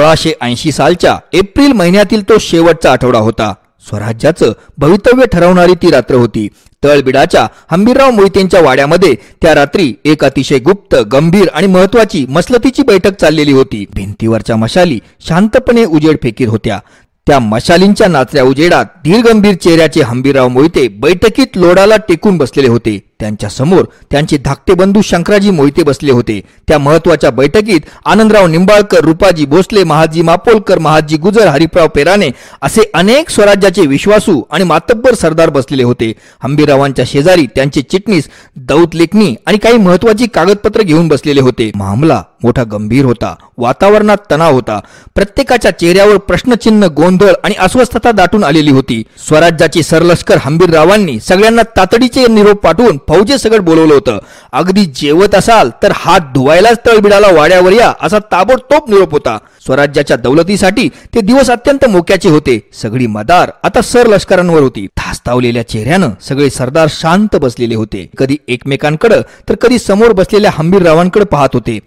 सोळाशे ऐंशी सालच्या एप्रिल महिन्यातील तो शेवटचा आठवडा होता. स्वराज्याचं भवितव्य ठरवणारी ती रात्र होती. तळबिडाच्या हंबीरराव मोहितेंच्या वाड्यामध्ये त्या रात्री एक अतिशय गुप्त गंभीर आणि महत्वाची मसलतीची बैठक चाललेली होती. भिंतीवरच्या मशाली शांतपणे उजेड फेकीत होत्या. त्या मशालींच्या नाचऱ्या उजेडात धीरगंभीर चेहऱ्याचे हंबीरराव मोहिते बैठकीत लोडाला टेकून बसलेले होते. त्यांच्यासमोर त्यांचे धाकटे बंधू शंकराजी मोहिते बसले होते. त्या महत्त्वाच्या बैठकीत आनंदराव निंबाळकर रुपाजी भोसले महाजी मापोलकर महाजी गुजर हरिप्राव पेराने असे अनेक स्वराज्याचे विश्वासू आणि मातब्बर सरदार बसलेले होते. हंबीररावांच्या शेजारी त्यांचे चिटणीस दौत लेखनी आणि काही महत्वाची कागदपत्र घेऊन बसलेले होते. मामला मोठा गंभीर होता. वातावरणात तणाव होता. प्रत्येकाच्या चेहऱ्यावर प्रश्नचिन्ह गोंधळ आणि अस्वस्थता दाटून आलेली होती. स्वराज्याची सरलष्कर हंबीररावांनी सगळ्यांना तातडीचे निरोप पाठवून फौजे सगळं बोलवलं होतं. अगदी जेवत असाल तर हात धुवायलाच तळबिडाला वाड्यावर या असा ताबडतोब निरोप होता. स्वराज्याच्या दौलतीसाठी ते दिवस अत्यंत मोक्याचे होते. सगळी मदार आता सर लष्करांवर होती. धास्तावलेल्या चेहऱ्यानं सगळे सरदार शांत बसलेले होते. कधी एकमेकांकडे तर कधी समोर बसलेल्या हंबीररावांकडे पाहत होते.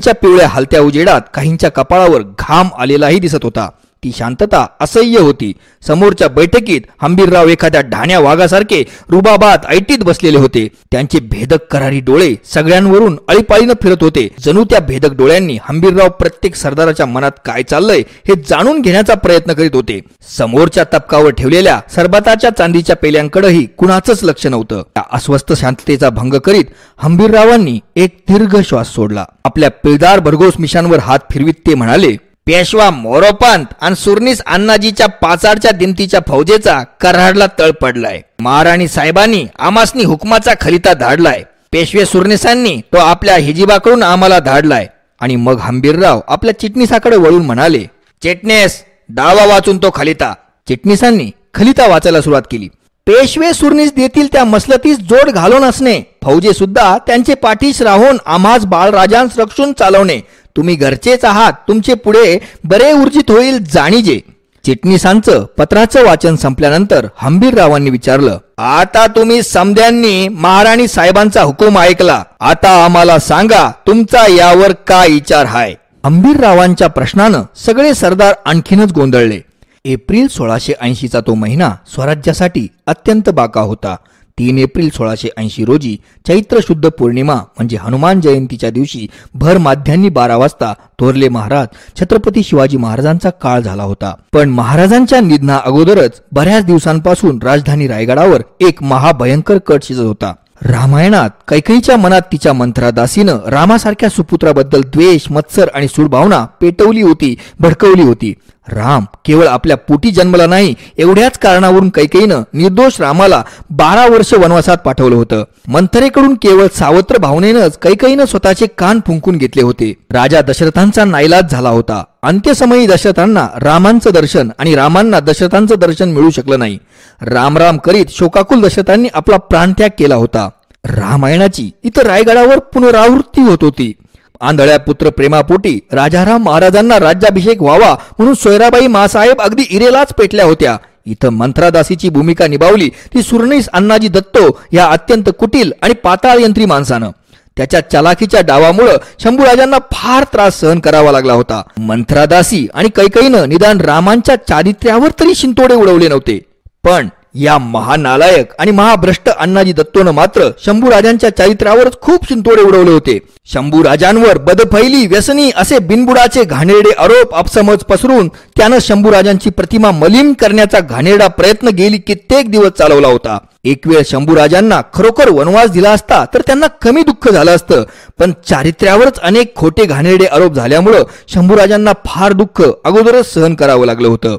काहींच्या पिवळ्या हलत्या उजेडात काहींच्या कपाळावर घाम आलेलाही दिसत होता. ती शांतता असह्य होती. समोरच्या बैठकीत हंबीरराव एखाद्या ढाण्या वाघासारखे रुबाबात ऐटीत बसलेले होते. त्यांचे भेदक करारी डोळे सगळ्यांवरून अळीपाळीनं फिरत होते. जणू त्या भेदक डोळ्यांनी हंबीरराव प्रत्येक सरदाराच्या मनात काय चाललंय हे जाणून घेण्याचा प्रयत्न करीत होते. समोरच्या तपकावर ठेवलेल्या सरबताच्या चांदीच्या पेल्यांकडेही कुणाचंच लक्ष नव्हतं. त्या अस्वस्थ शांततेचा भंग करीत हंबीररावांनी एक दीर्घ श्वास सोडला. आपल्या पिळदार भरघोस मिशांवर हात फिरवीत ते म्हणाले पेशवा मोरोपंत आणि सुरनीस अण्णाजीच्या पाचाडच्या दिमतीच्या फौजेचा कराडला तळ पडलाय. महाराणी साहेबांनी आमासनी हुकमाचा खलिता धाडलाय. पेशवे सुरनिसांनी तो आपल्या हिजिबाकडून आम्हाला धाडलाय. आणि मग हंबीरराव आपल्या चिटणीसाकडे वळून म्हणाले चिटणीस दावा वाचून तो खलिता. चिटणीसांनी खलिता वाचायला सुरुवात केली. पेशवे सुरनीस देतील त्या मसलतीस जोड घालून असणे. फौजे सुद्धा त्यांचे पाठीश राहून आम्हास बाळराजांस रक्षून चालवणे. तुम्ही घरचेच आहात तुमचे पुढे बरे ऊर्जित होईल जाणीजे. चिटणीसांचं पत्राचं वाचन संपल्यानंतर हंबीररावांनी विचारलं आता तुम्ही समध्यांनी महाराणी साहेबांचा हुकूम ऐकला. आता आम्हाला सांगा तुमचा यावर काय विचार हाय? हंबीररावांच्या प्रश्नानं सगळे सरदार आणखीनच गोंधळले. एप्रिल सोळाशे ऐंशीचा तो महिना स्वराज्यासाठी अत्यंत बाका होता. तीन एप्रिल सोळाशे ऐंशी रोजी चैत्र शुद्ध पौर्णिमा म्हणजे हनुमान जयंतीच्या दिवशी भर माध्यांनी बारा वाजता थोरले महाराज छत्रपती शिवाजी महाराजांचा काळ झाला होता. पण महाराजांच्या निधना अगोदरच बऱ्याच दिवसांपासून राजधानी रायगडावर एक महाभयंकर कट शिजत होता. रामायणात कैकईच्या मनात तिच्या मंत्रादासीनं रामासारख्या सुपुत्राबद्दल द्वेष मत्सर आणि सूडभावना पेटवली होती भडकवली होती. राम केवळ आपल्या पोटी जन्मला नाही एवढ्याच कारणावरून कैकेयीनं निर्दोष रामाला बारा वर्ष वनवासात पाठवलं होतं. मंथरेकडून केवळ सावत्र भावनेनंच कैकेयीनं स्वतःचे कान फुंकून घेतले होते. राजा दशरथांचा नाईलाज झाला होता. अंत्यसमयी दशरथांना रामांचं दर्शन आणि रामांना दशरथांचं दर्शन मिळू शकलं नाही. राम राम करीत शोकाकुल दशरथांनी आपला प्राणत्याग केला होता. रामायणाची इथं रायगडावर पुनरावृत्ती होत होती. आंधळ्या पुत्र प्रेमापोटी राजाराम महाराजांना राज्याभिषेक व्हावा म्हणून सोयराबाई मासाहेब अगदी इरेलाच पेटल्या होत्या. इथं मंत्रादासीची भूमिका निभावली ती सुरणीस अण्णाजी दत्तो या अत्यंत कुटील आणि पाताळयंत्री माणसानं. त्याच्या चलाखीच्या डावामुळं शंभूराजांना फार त्रास सहन करावा लागला होता. मंत्रादासी आणि कैकईनं निदान रामांच्या चारित्र्यावर तरी शिंतोडे उडवले नव्हते. पण या महानालायक आणि महाभ्रष्ट अण्णाजी दत्तोनं मात्र शंभूराजांच्या चारित्र्यावरच खूप शिंतोडे उडवले होते. शंभूराजांवर बदफैली व्यसनी असे बिनबुडाचे घाणेरडे आरोप अपसमज पसरून त्यानं शंभूराजांची प्रतिमा मलिन करण्याचा घाणेरडा प्रयत्न गेली कित्येक दिवस चालवला होता. एक वेळ शंभूराजांना खरोखर वनवास दिला असता तर त्यांना कमी दुःख झालं असतं. पण चारित्र्यावरच अनेक खोटे घाणेरडे आरोप झाल्यामुळं शंभूराजांना फार दुःख अगोदरच सहन करावं लागलं होतं.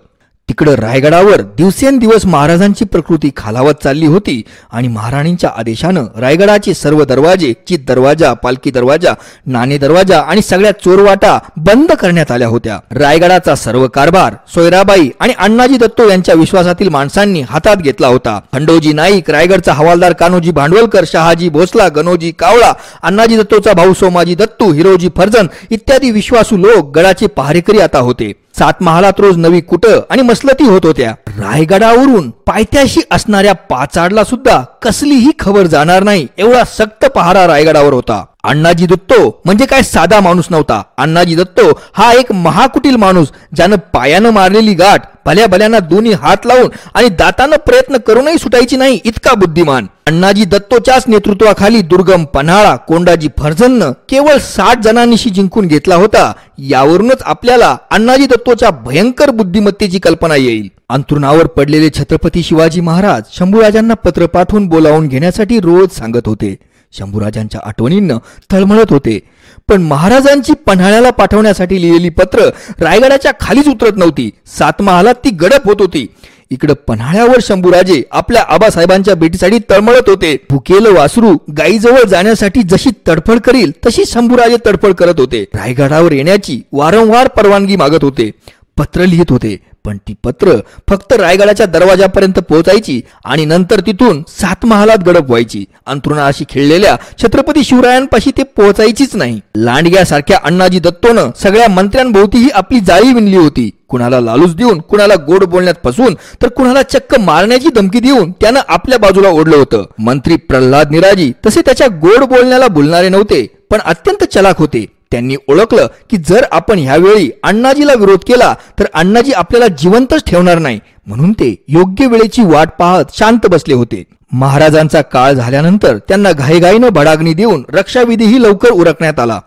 तिकडं रायगडावर दिवसेंदिवस महाराजांची प्रकृती खालावत चालली होती आणि महाराणींच्या आदेशानं रायगडाचे सर्व दरवाजे चित दरवाजा पालखी दरवाजा नाणे दरवाजा आणि सगळ्या चोरवाटा बंद करण्यात आल्या होत्या. रायगडाचा सर्व कारभार सोयराबाई आणि अण्णाजी दत्तो यांच्या विश्वासातील माणसांनी हातात घेतला होता. खंडोजी नाईक रायगडचा हवालदार कान्होजी भांडवलकर शहाजी भोसला गणोजी कावळा अण्णाजी दत्तोचा भाऊ सोमाजी दत्तू हिरोजी फर्जन इत्यादी विश्वासू लोक गडाचे पहारेकरी आता होते. सात महालात रोज नवी कुटं आणि मसलती होत होत्या. रायगडावरून पायथ्याशी असणाऱ्या पाचाडला सुद्धा कसलीही खबर जाणार नाही एवढा सक्त पहारा रायगडावर होता. अण्णाजी दत्तो म्हणजे काय साधा माणूस नव्हता. अण्णाजी दत्तो हा एक महाकुटील माणूस ज्यानं पायानं मारलेली गाठ भल्या भल्याना दोन्ही हात लावून आणि दातानं प्रयत्न करूनही सुटायची नाही इतका बुद्धिमान. अण्णाजी दत्तोच्याच नेतृत्वाखाली दुर्गम पन्हाळा कोंडाजी फर्जननं केवळ साठ जणांनीशी जिंकून घेतला होता. यावरूनच आपल्याला अण्णाजी दत्तोच्या भयंकर बुद्धिमत्तेची कल्पना येईल. अंतरुणावर पडलेले छत्रपती शिवाजी महाराज शंभूराजांना पत्र पाठवून बोलावून घेण्यासाठी रोज सांगत होते. शंभूराजांच्या आठवणींना तळमळत होते. पण महाराजांची पन्हाळ्याला पाठवण्यासाठी लिहिलेली पत्र रायगडाच्या खालीच उतरत नव्हती. सातमहालात ती गडप होत होती. इकडं पन्हाळ्यावर शंभूराजे आपल्या आबासाहेबांच्या भेटीसाठी तळमळत होते. भुकेल वासरू गाईजवळ जाण्यासाठी जशी तडफड करील तशी शंभूराजे तडफड करत होते. रायगडावर येण्याची वारंवार परवानगी मागत होते. पत्र लिहित होते. पण ती पत्र फक्त रायगडाच्या दरवाजापर्यंत पोहोचायची आणि नंतर तिथून सात महालात गडप व्हायची. अंतरुणा अशी खेळलेल्या छत्रपती शिवरायांपाशी ते पोहोचायचीच नाही. लांडग्यासारख्या अण्णाजी दत्तोनं सगळ्या मंत्र्यांभोवतीही आपली जाळी विणली होती. कुणाला लालूच देऊन कुणाला गोड बोलण्यात फसून तर कुणाला चक्क मारण्याची धमकी देऊन त्यानं आपल्या बाजूला ओढलं होतं. मंत्री प्रल्हाद निराजी तसे त्याच्या गोड बोलण्याला बोलणारे नव्हते पण अत्यंत चलाक होते. त्यांनी ओळखलं की जर आपण ह्यावेळी अण्णाजीला विरोध केला तर अण्णाजी आपल्याला जिवंतच ठेवणार नाही. म्हणून ते योग्य वेळेची वाट पाहत शांत बसले होते. महाराजांचा काळ झाल्यानंतर त्यांना घाईघाईनं भडागणी देऊन रक्षाविधीही लवकर उरकण्यात आला.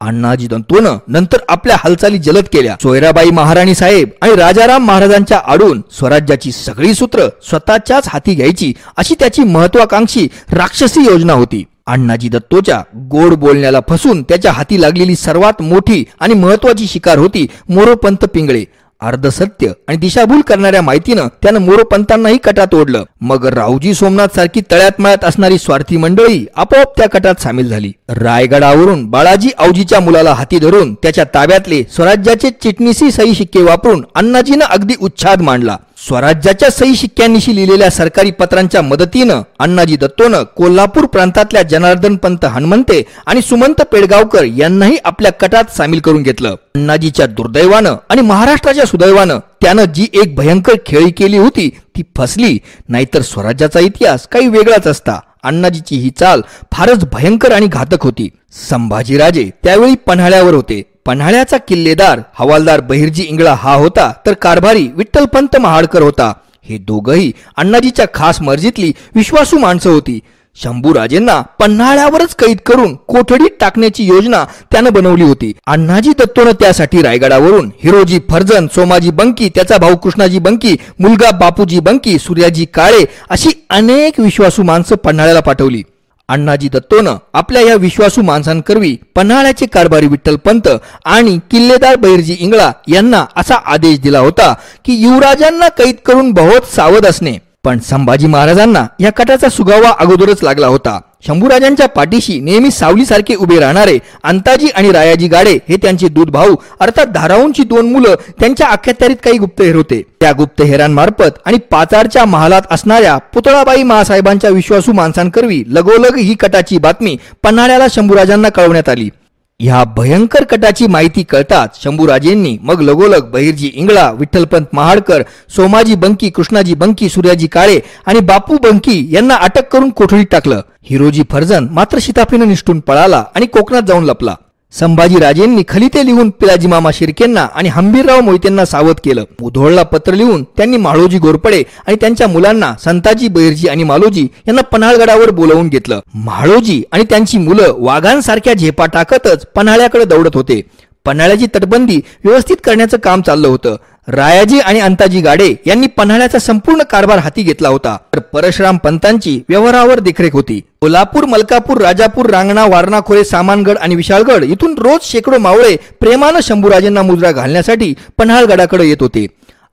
अण्णाजी दंतोनं नंतर आपल्या हालचाली जलद केल्या. सोयराबाई महाराणी साहेब आणि राजाराम महाराजांच्या आडून स्वराज्याची सगळी सूत्र स्वतःच्याच हाती घ्यायची अशी त्याची महत्वाकांक्षी राक्षसी योजना होती. अण्णाजी दत्तोच्या गोड बोलण्याला फसून त्याच्या हाती लागलेली सर्वात मोठी आणि महत्वाची शिकार होती मोरोपंत पिंगळे. अर्धसत्य आणि दिशाभूल करणाऱ्या माहितीनं त्यानं मोरोपंतांनाही कटात ओढलं. मग रावजी सोमनाथ सारखी तळ्यात मळ्यात असणारी स्वार्थी मंडळी आपोआप त्या कटात सामील झाली. रायगडावरून बाळाजी औजीच्या मुलाला हाती धरून त्याच्या ताब्यातले स्वराज्याचे चिटणीसी सही शिक्के वापरून अण्णाजीनं अगदी उच्छाद मांडला. स्वराज्याच्या सही शिक्क्यांनीशी लिहिलेल्या सरकारी पत्रांच्या मदतीनं अण्णाजी दत्तोनं कोल्हापूर प्रांतातल्या जनार्दन पंत हनुमंते आणि सुमंत पेडगावकर यांनाही आपल्या कटात सामील करून घेतलं. अण्णाजीच्या दुर्दैवानं आणि महाराष्ट्राच्या सुदैवानं त्यानं जी एक भयंकर खेळी केली होती ती फसली. नाहीतर स्वराज्याचा इतिहास काही वेगळाच असता. अण्णाजीची ही चाल फारच भयंकर आणि घातक होती. संभाजीराजे त्यावेळी पन्हाळ्यावर होते. पन्हाळ्याचा किल्लेदार हवालदार बहिर्जी इंगळा हा होता तर कारभारी विठ्ठलपंत महाडकर होता. हे दोघही अण्णाजीच्या खास मर्जीतली विश्वासू माणसं होती. शंभूराजेंना पन्हाळ्यावरच कैद करून कोठडीत टाकण्याची योजना त्यानं बनवली होती. अण्णाजी दत्तोनं त्यासाठी रायगडावरून हिरोजी फर्जन सोमाजी बंकी त्याचा भाऊ कृष्णाजी बंकी मुलगा बापूजी बंकी सूर्याजी काळे अशी अनेक विश्वासू माणसं पन्हाळ्याला पाठवली. अण्णाजी दत्तोनं आपल्या या विश्वासू माणसांकरवी पन्हाळ्याचे कारभारी विठ्ठल पंत आणि किल्लेदार बहिरजी इंगळा यांना असा आदेश दिला होता की युवराजांना कैद करून बहुत सावध असणे. पण संभाजी महाराजांना या कटाचा सुगावा अगोदरच लागला होता. शंभूराजांच्या पाठीशी नेहमी सावलीसारखे उभे राहणारे अंताजी आणि रायाजी गाडे हे त्यांचे दूध भाऊ. अर्थात धाराऊंची दोन मुलं त्यांच्या अख्यात्यारीत काही गुप्तहेर होते. त्या गुप्तहेरांमार्फत आणि पाचारच्या महालात असणाऱ्या पुतळाबाई महासाहेबांच्या विश्वासू माणसांकरवी लगोलग ही कटाची बातमी पन्हाळ्याला शंभूराजांना कळवण्यात आली. ह्या भयंकर कटाची माहिती कळताच शंभूराजेंनी मग लगोलग बहिरजी इंगळा विठ्ठलपंत महाडकर सोमाजी बंकी कृष्णाजी बंकी सूर्याजी काळे आणि बापू बंकी यांना अटक करून कोठडीत टाकलं. हिरोजी फर्जन मात्र शिताफीनं निष्ठून पळाला आणि कोकणात जाऊन लपला. संभाजीराजेंनी खलिते लिहून पिलाजी मामा शिर्केंना आणि हंबीरराव मोहितेंना सावध केलं. मुधोळला पत्र लिहून त्यांनी माळोजी गोरपडे आणि त्यांच्या मुलांना संताजी बैरजी आणि मालोजी यांना पन्हाळगडावर बोलवून घेतलं. माळोजी आणि त्यांची मुलं वाघांसारख्या झेपा टाकतच पन्हाळ्याकडे दौडत होते. पन्हाळ्याची तटबंदी व्यवस्थित करण्याचं काम चाललं होतं. रायाजी आणि अंताजी गाडे यांनी पन्हाळ्याचा संपूर्ण कारभार हाती घेतला होता. तर परशुराम पंतांची व्यवहारावर देखरेख होती. कोल्हापूर मलकापूर राजापूर रांगणा वारणा खोरे सामानगड आणि विशाळगड इथून रोज शेकडो मावळे प्रेमानं शंभूराजेंना मुजरा घालण्यासाठी पन्हाळगडाकडे येत होते.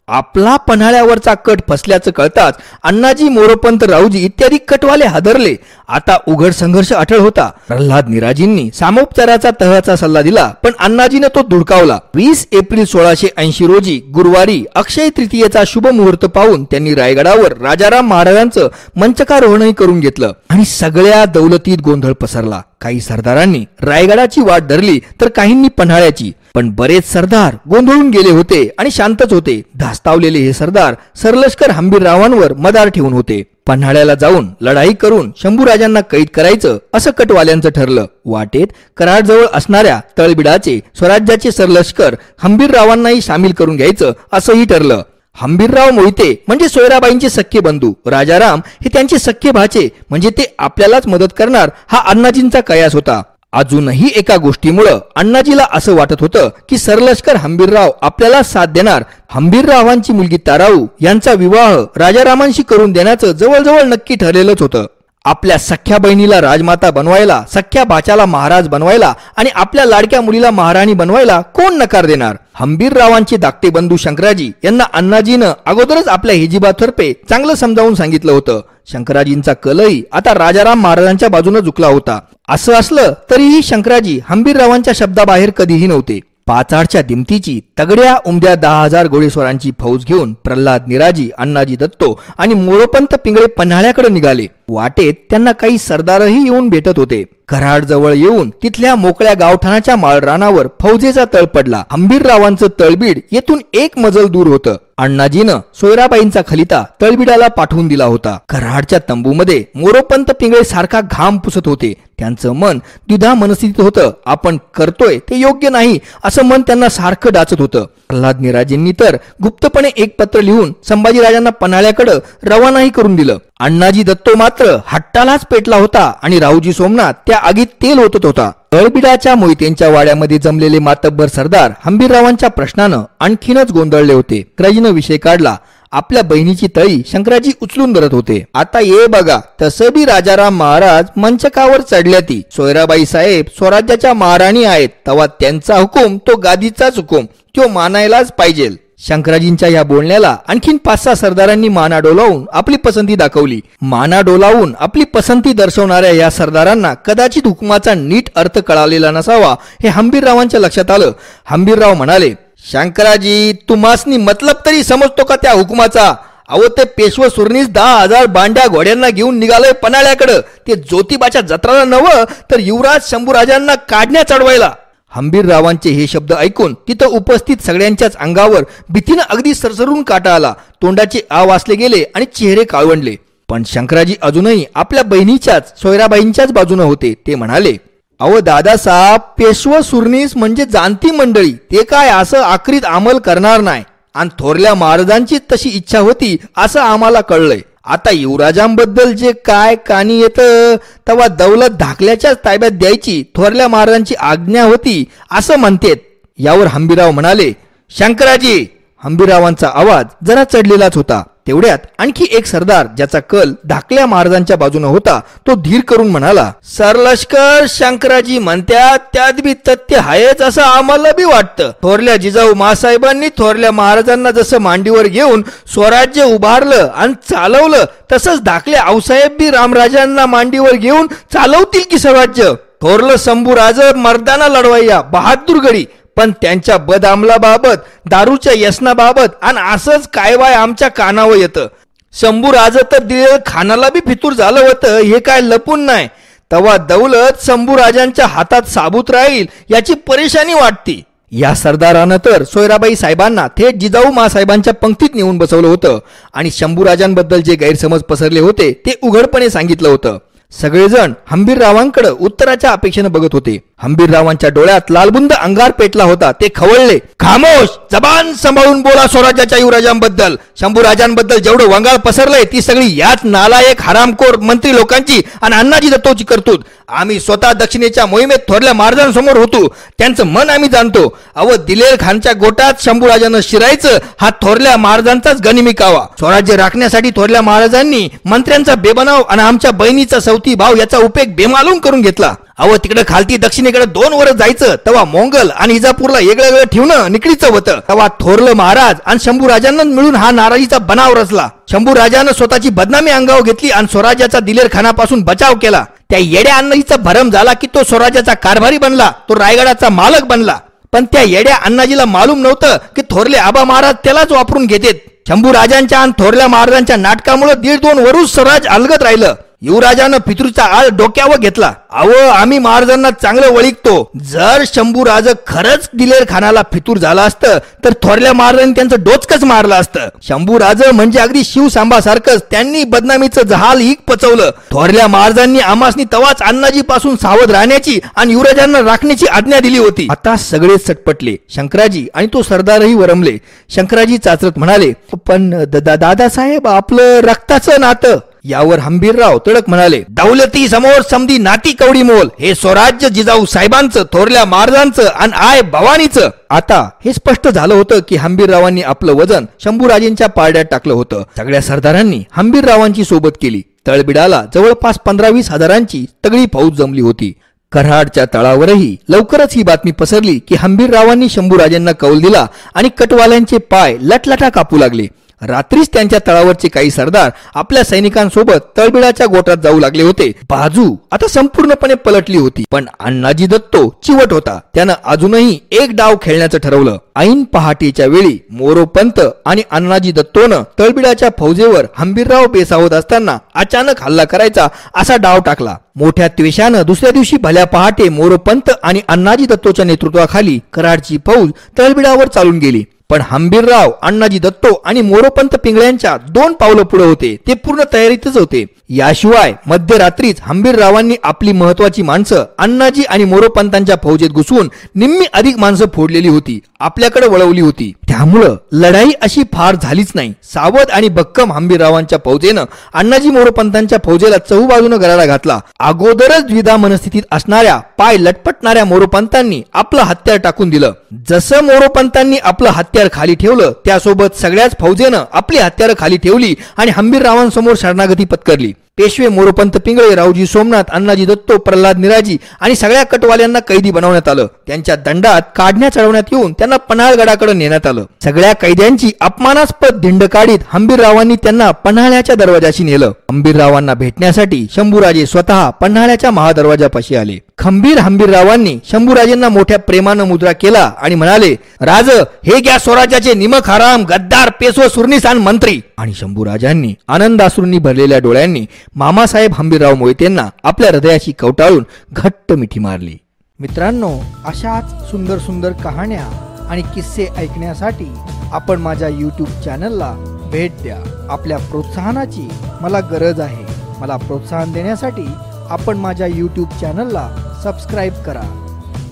आपला पन्हाळ्यावरचा कट फसल्याचं कळताच अण्णाजी मोरोपंत राऊजी इत्यादी कटवाले हादरले. आता उघड संघर्ष अटळ होता. प्रल्हाद निराजींनी सामोपचाराचा तहाचा सल्ला दिला पण अण्णाजीने तो धुडकावला. वीस एप्रिल सोळाशे ऐंशी रोजी गुरुवारी अक्षय तृतीयेचा शुभ मुहूर्त पाहून त्यांनी रायगडावर राजाराम महाराजांचं मंचकारोहणही करून घेतलं आणि सगळ्या दौलतीत गोंधळ पसरला. काही सरदारांनी रायगडाची वाट धरली तर काहींनी पन्हाळ्याची. पण बरेच सरदार गोंधळून गेले होते आणि शांतच होते. धास्तावलेले हे सरदार सरलष्कर हंबीररावांवर मदार ठेवून होते. पन्हाळ्याला जाऊन लढाई करून शंभूराजांना कैद करायचं असं कटवाल्यांचं ठरलं. वाटेत कराडजवळ असणाऱ्या तळबिडाचे स्वराज्याचे सरलष्कर हंबीररावांनाही सामील करून घ्यायचं असंही ठरलं. हंबीरराव मोहिते म्हणजे सोयराबाईंचे सख्खे बंधू. राजाराम हे त्यांचे सख्खे भाचे. म्हणजे ते आपल्यालाच मदत करणार हा अण्णाजींचा कयास होता. अजूनही एका गोष्टीमुळं अण्णाजीला असं वाटत होतं की सरलष्कर हंबीरराव आपल्याला साथ देणार. हंबीररावांची मुलगी ताराऊ यांचा विवाह राजारामांशी करून देण्याचं जवळजवळ नक्की ठरलेलंच होतं. आपल्या सख्या बहिणीला राजमाता बनवायला सख्या भाच्याला महाराज बनवायला आणि आपल्या लाडक्या मुलीला महाराणी बनवायला कोण नकार देणार? हंबीररावांचे धाकटे बंधू शंकराजी यांना अण्णाजीनं अगोदरच आपल्या हिजीबातर्फे चांगलं समजावून सांगितलं होतं. शंकराजींचा कलही आता राजाराम महाराजांच्या बाजूने झुकला होता. असं असलं तरीही शंकराजी हंबीररावांच्या शब्दाबाहेर कधीही नव्हते. पाचाडच्या दिमतीची तगड्या उमद्या दहा हजार घोडेस्वरांची फौज घेऊन प्रल्हाद निराजी अण्णाजी दत्तो आणि मोरोपंत पिंगळे पन्हाळ्याकडे निघाले. वाटेत त्यांना काही सरदारही येऊन भेटत होते. कराडजवळ येऊन तिथल्या मोकळ्या गावठाणाच्या माळरानावर फौजेचा तळ पडला. हंबीररावांचं तळबीड येथून एक मजल दूर होतं. अण्णाजीनं सोयराबाईंचा खलिता तळबिडाला पाठवून दिला होता. कराडच्या तंबूमध्ये मोरोपंत पिंगळे सारखा घाम पुसत होते. त्यांचं मन द्विधा मनस्थितीत होतं. आपण करतोय ते योग्य नाही असं मन त्यांना सारखं डाचत होतं. प्रल्हाद निराजेंनी तर गुप्तपणे एक पत्र लिहून संभाजीराजांना पन्हाळ्याकडे रवानाही करून दिलं. अण्णाजी दत्तो मात्र हट्टालाच पेटला होता आणि राऊजी सोमनाथ त्या आगीत तेल ओतत होता. अळबिडाच्या मोहितेंच्या वाड्यामध्ये जमलेले मातब्बर सरदार हंबीररावांच्या प्रश्नानं आणखीनच गोंधळले होते. क्रजीनं विषय काढला. आपल्या बहिणीची तळी शंकराजी उचलून धरत होते. आता ये बघा तसं बी राजाराम महाराज मंचकावर चढल्या ती. सोयराबाई साहेब स्वराज्याच्या महाराणी आहेत. तेव्हा त्यांचा हुकूम तो गादीचाच हुकूम. तो मानायलाच पाहिजे शंकराजींच्या या बोलण्याला आणखीन पाच सहा सरदारांनी माना डोलावून आपली पसंती दाखवली. माना डोलावून आपली पसंती दर्शवणाऱ्या या सरदारांना कदाचित हुकुमाचा नीट अर्थ कळालेला नसावा हे हंबीररावांच्या लक्षात आलं. हंबीरराव म्हणाले शंकराजी तुम्हासनी मतलब तरी समजतो का त्या हुकुमाचा? अहो ते पेशव सुरणीस दहा हजार बांड्या घोड्यांना घेऊन निघालय पन्हाळ्याकडं. ते ज्योतिबाच्या जत्राला नवं तर युवराज शंभूराजांना काढण्या चढवायला. हंबीररावांचे हे शब्द ऐकून तिथं उपस्थित सगळ्यांच्याच अंगावर भीतीनं अगदी सरसरून काटा आला. तोंडाचे आ वाचले गेले आणि चेहरे काळवंडले. पण शंकराजी अजूनही आपल्या बहिणीच्याच सोयराबाईंच्याच बाजूने होते ते म्हणाले अहो दादासाहेब पेशव सुरनीस म्हणजे जाणती मंडळी ते काय असं आखरीत अमल करणार नाही. आणि थोरल्या महाराजांची तशी इच्छा होती असं आम्हाला कळलंय. आता युवराजांबद्दल जे काय कानी येतं तेव्हा दौलत धाकल्याच्याच ताब्यात द्यायची थोरल्या महाराजांची आज्ञा होती असं म्हणतेत. यावर हंबीराव म्हणाले शंकराजी! हंबीरावांचा आवाज जरा चढलेलाच होता. तेवढ्यात आणखी एक सरदार ज्याचा कल धाकल्या महाराजांच्या बाजूने होता तो धीर करून म्हणाला सरलष्कर शंकराजी म्हणत्यात त्यात बी तथ्य आहेच असं आम्हाला बी वाटतं. थोरल्या जिजाऊ मासाहेबांनी थोरल्या महाराजांना जसं मांडीवर घेऊन स्वराज्य उभारलं आणि चालवलं तसंच धाकल्या आऊसाहेब बी रामराजांना मांडीवर घेऊन चालवतील की स्वराज्य? थोरलं शंभू राज मर्दाना लढवाया बहादूर गडी पण त्यांच्या बदामलाबाबत दारूच्या व्यसनाबाबत आणि असंच काय वाय आमच्या कानावर येतं. शंभू राज तर दिलेलं खानाला बी फितूर झालं होतं हे काय लपून नाही. तेव्हा दौलत शंभू राजांच्या हातात साबूत राहील याची परेशानी वाटती. या सरदारानं तर सोयराबाई साहेबांना थेट जिजाऊ मासाहेबांच्या पंक्तीत नेऊन बसवलं होतं आणि शंभूराजांबद्दल जे गैरसमज पसरले होते ते उघडपणे सांगितलं होतं. सगळेजण हंबीररावांकडे उत्तराच्या अपेक्षेनं बघत होते. हंबीररावांच्या डोळ्यात लालबुंद अंगार पेटला होता. ते खवळले खामोश! जबान सांभाळून बोला स्वराज्याच्या युवराजांबद्दल. शंभूराजांबद्दल जेवढं वंगाळ पसरलंय ती सगळी याच नालायक हरामखोर मंत्री लोकांची आणि अण्णाजी दत्तोची करतूत. आम्ही स्वतः दक्षिणेच्या मोहिमेत थोरल्या महाराजांसमोर होतो. त्यांचं मन आम्ही जाणतो. अव दिलेर खानच्या गोटात शंभूराजानं शिरायचं हा थोरल्या महाराजांचाच गनिमिकावा. स्वराज्य राखण्यासाठी थोरल्या महाराजांनी मंत्र्यांचा बेबनाव आणि आमच्या बहिणीचा सवती भाव याचा उपयोग बेमालून करून घेतला. अहो तिकडे खालती दक्षिणेकडे दोन वर जायचं तेव्हा मोंगल आणि इजापूरला वेगळं वेगळं ठेवणं निकडीचं होतं. तेव्हा थोरलं महाराज आणि शंभूराजांना मिळून हा नाराजीचा बनाव रचला. शंभूराजानं स्वतःची बदनामी अंगावर घेतली आणि स्वराज्याचा दिलेर खानापासून बचाव केला. त्या येड्या अण्णाजीचा भरम झाला की तो स्वराज्याचा कारभारी बनला तो रायगडाचा मालक बनला. पण त्या येड्या अण्णाजीला मालूम नव्हतं की थोरले आबा महाराज त्यालाच वापरून घेतेत. शंभू राजांच्या आणि थोरल्या महाराजांच्या नाटकामुळे दीड दोन वरून स्वराज अलगत राहिलं. युवराजानं पितृचा आळ डोक्यावर घेतला. अव आम्ही महाराजांना चांगलं वळिकतो. जर शंभूराज खरंच दिलेर खानाला फितूर झाला असतं तर थोरल्या महाराजांनी त्यांचं डोचकच मारलं असतं. शंभूराज म्हणजे अगदी शिवसांबासारखंच त्यांनी बदनामीचं जहाल ईक पचवलं. थोरल्या महाराजांनी आमासनी तवाच अण्णाजी पासून सावध राहण्याची आणि युवराजांना राखण्याची आज्ञा दिली होती. आता सगळे सटपटले शंकराजी आणि तो सरदारही वरमले. शंकराजी चाचरत म्हणाले पण दादासाहेब आपलं रक्ताचं नातं यावर हंबीरराव तडक म्हणाले दौलती समोर समधी नाती कवडी मोल. हे स्वराज्य जिजाऊ साहेबांचं थोरल्या महाराजांचं आणि आय भवानीचं. आता हे स्पष्ट झालं होतं की हंबीररावांनी आपलं वजन शंभूराजेंच्या पारड्यात टाकलं होतं. सगळ्या सरदारांनी हंबीररावांची सोबत केली. तळबिडाला जवळपास पंधरा वीस हजारांची तगडी फौज जमली होती. कराडच्या तळावरही लवकरच ही बातमी पसरली की हंबीररावांनी शंभूराजेंना कौल दिला आणि कटवाल्यांचे पाय लटलटा कापू लागले. रात्रीच त्यांच्या तळावरचे काही सरदार आपल्या सैनिकांसोबत तळबिडाच्या गोटात जाऊ लागले होते. बाजू आता संपूर्णपणे पलटली होती. पण अण्णाजी दत्तो चिवट होता. त्यानं अजूनही एक डाव खेळण्याचं ठरवलं. ऐन पहाटेच्या वेळी मोरोपंत आणि अण्णाजी दत्तोनं तळबिडाच्या फौजेवर हंबीरराव बेसावत असताना अचानक हल्ला करायचा असा डाव टाकला. मोठ्या त्वेषानं दुसऱ्या दिवशी भल्या पहाटे मोरोपंत आणि अण्णाजी दत्तोच्या नेतृत्वाखाली कराडची फौज तळबिडावर चालून गेली. पण हंबीरराव अण्णाजी दत्तो आणि मोरोपंत पिंगळ्यांच्या दोन पावलं पुढे होते. ते पूर्ण तयारीतच होते. याशिवाय मध्यरात्रीच हंबीररावांनी आपली महत्वाची माणसं अण्णाजी आणि मोरोपंतांच्या फौजेत घुसवून निम्मी अधिक माणसं फोडलेली होती. आपल्याकडे वळवली होती. त्यामुळं लढाई अशी फार झालीच नाही. सावध आणि भक्कम हंबीररावांच्या फौजेनं अण्णाजी मोरोपंतांच्या फौजेला चहूबाजूनं गराडा घातला. अगोदरच द्विधा मनस्थितीत असणाऱ्या पाय लटपटणाऱ्या मोरोपंतांनी आपलं हत्यार टाकून दिलं. जसं मोरोपंतांनी आपलं हत्यार खाली ठेवलं त्यासोबत सगळ्याच फौजेनं आपली हत्यारं खाली ठेवली आणि हंबीररावांसमोर शरणागती पत्करली. पेशवे मोरोपंत पिंगळे रावजी सोमनाथ अण्णाजी दत्तो प्रल्हाद निराजी आणि सगळ्या कटवाल्यांना कैदी बनवण्यात आलं. त्यांच्या दंडात काढण्या चढवण्यात येऊन त्यांना पन्हाळगडाकडे नेण्यात आलं. सगळ्या कैद्यांची अपमानास्पद धिंड काढीत हंबीररावांनी त्यांना पन्हाळ्याच्या दरवाजाशी नेलं. हंबीररावांना भेटण्यासाठी शंभूराजे स्वतः पन्हाळ्याच्या महादरवाजापाशी आले. खंबीर हंबीररावांनी शंभूराजेंना मोठ्या प्रेमानं मुद्रा केला आणि म्हणाले राज हे घ्या स्वराज्याचे निमक हराम गद्दार पेशव सुरनिसान मंत्री. आणि शंभूराजांनी आनंदासुरूंनी भरलेल्या डोळ्यांनी मामासाहेब हंबीरराव मोहितेंना आपल्या हृदयाची कवटाळून घट्ट मिठी मारली. मित्रांनो अशाच सुंदर सुंदर कहाण्या आणि किस्से ऐकण्यासाठी आपण माझ्या यूट्यूब चॅनलला भेट द्या. आपल्या प्रोत्साहनाची मला गरज आहे. मला प्रोत्साहन देण्यासाठी आपण माझ्या यूट्यूब चॅनलला सबस्क्राईब करा.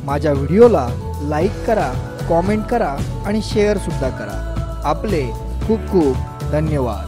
माझ्या व्हिडिओला लाईक करा कॉमेंट करा आणि शेअर सुद्धा करा. आपले खूप खूप धन्यवाद.